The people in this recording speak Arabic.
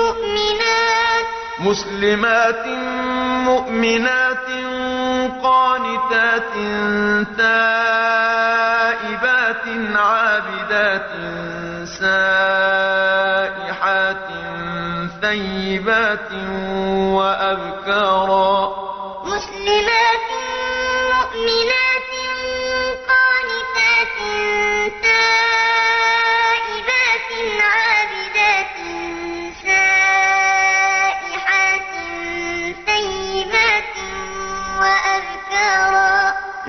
مؤمنات. مسلمات مؤمنات قانتات تائبات عابدات سائحات ثيبات وأبكارا. مسلمات